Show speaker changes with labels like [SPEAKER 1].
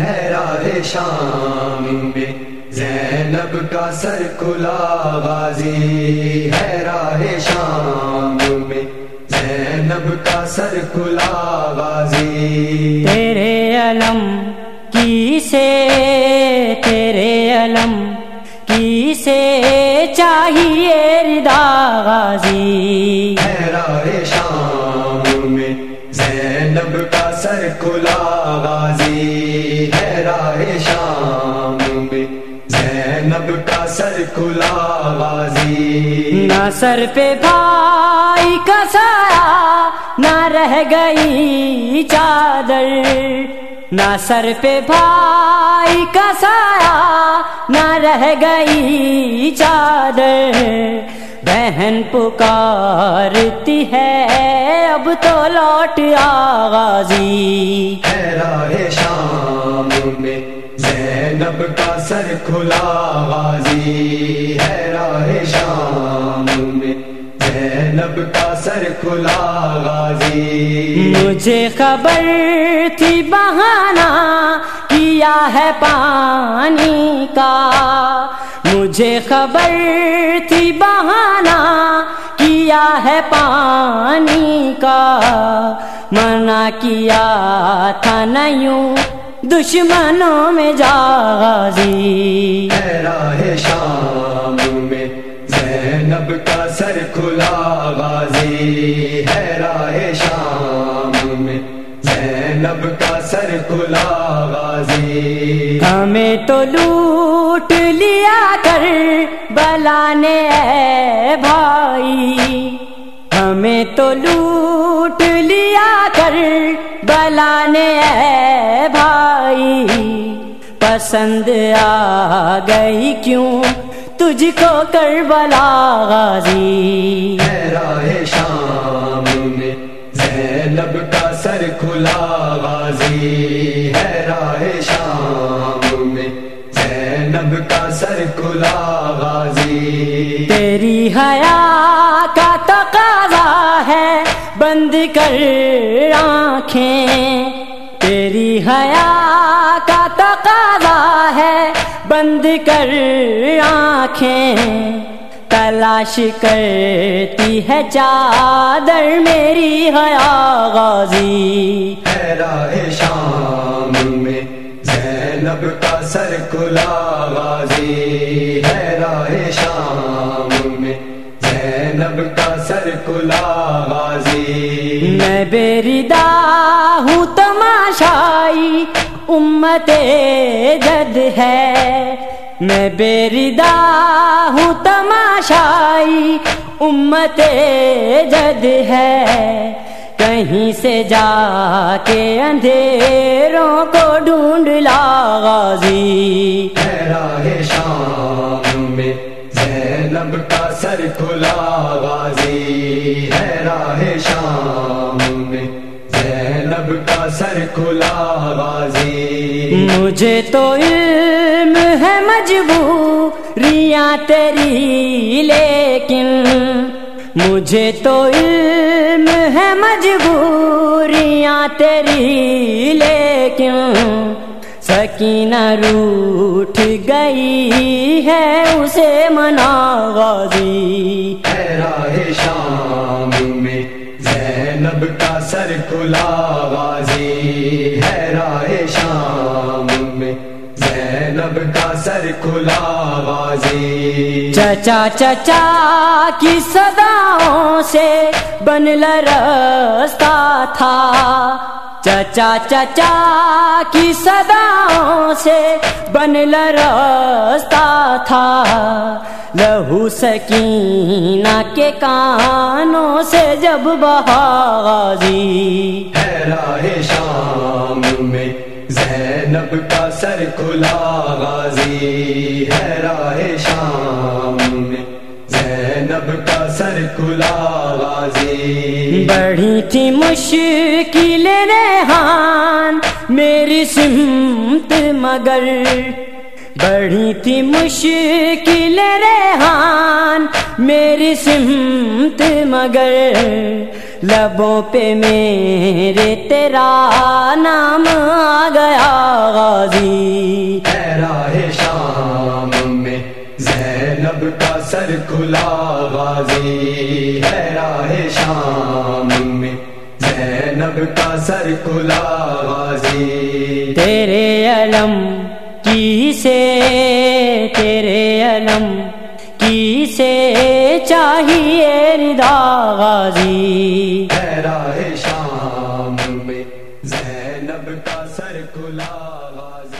[SPEAKER 1] ہے راہ شام میں۔ زینب کا سر کھلا غازی۔ ہے راہ شام میں۔ زینب کا سر کھلا غازی۔
[SPEAKER 2] تیرے علم کی سے تیرے علم کی سے چاہیے ردا غازی۔
[SPEAKER 1] ہے راہ شام کھلا غازی ہے راہ شام میں۔ زینب کا سر کھلا غازی۔
[SPEAKER 2] نہ سر پہ بھائی کا سایہ، نہ رہ گئی چادر۔ نہ سر پہ بھائی کا سایہ، نہ رہ گئی چادر۔ بہن پکارتی ہے۔ اب تو لوٹ آغازی۔
[SPEAKER 1] ہے راہ شام میں زینب کا سر کھلا غازی ہے راہ شام میں زینب کا سر کھلا غازی
[SPEAKER 2] مجھے خبر تھی بہانا کیا ہے پانی کا۔ مجھے خبر تھی بہانا کیا ہے پانی کا؟ منع کیا تھا نیوں دشمنوں میں جازی۔
[SPEAKER 1] ہے راہ شام میں زینب کا سر کھلا غازی۔ ہے راہ شام میں زینب کا سر کھلا غازی۔
[SPEAKER 2] ہمیں تو لوٹ لیا کر بلانے اے بھائی۔ ہمیں تو لوٹ لیا کر بلانے اے بھائی۔ پسند آ گئی کیوں؟ تجھ کو کر بلا غازی
[SPEAKER 1] ہے راہ شام میں زینب کا سر کھلا غازی۔ ہے راہ شام میں زینب کا سر کھلا غازی۔
[SPEAKER 2] تیری حیا کا تقاضا ہے بند کر آنکھیں۔ تیری حیا کا تقاضا ہے بند کر آنکھیں۔ تلاش کرتی ہے چادر میری حیا غازی۔
[SPEAKER 1] ہے راہ شام میں زینب کا سر کھلا غازی ہے راہ شام میں۔ زینب کا سر کھلا غازی
[SPEAKER 2] میں بیردا ہوں تماشائی، امت جد ہے۔ میں بیردا ہوں تماشائی، امت جد ہے۔ کہیں سے جا کے اندھیروں کو ڈھونڈ لا غازی۔
[SPEAKER 1] ہے راہ شام میں زینب کا سر کھلا غازی۔ ہے راہ شام میں زینب کا سر کھلا غازی۔
[SPEAKER 2] مجھے تو علم ہے مجبوریاں تیری لیکن مجھے تو علم ہے مجبوریاں تیری لیکن سکینہ روٹ گئی ہے اسے منا غازی۔
[SPEAKER 1] ہے راہ شام میں زینب کا سر کھلا سر کھلا غازی
[SPEAKER 2] چچا چچا کی صداؤں سے بن لرستا تھا۔ چچا چچا کی صداؤں سے بن لرستا تھا۔ لہو سکینہ کے کانوں سے جب بہا غازی۔
[SPEAKER 1] ہے راہ شام میں زینب کا سر کھلا غازی ہے راہ شام میں۔ زینب کا سر کھلا غازی۔
[SPEAKER 2] بڑھی تھی مشکل ریحان میری سمت مگر۔ بڑھی تھی مشکل ریحان میری سمت مگر۔ لبوں پہ میرے تیرا نام آ گیا غازی۔
[SPEAKER 1] راہ شام میں زینب کا سر کھلا غازی۔ ہے راہ شام میں زینب کا سر کھلا غازی۔
[SPEAKER 2] تیرے علم کی سے تیرے علم ردا غازی۔
[SPEAKER 1] ہے شام میں زینب کا سر کھلا غازی۔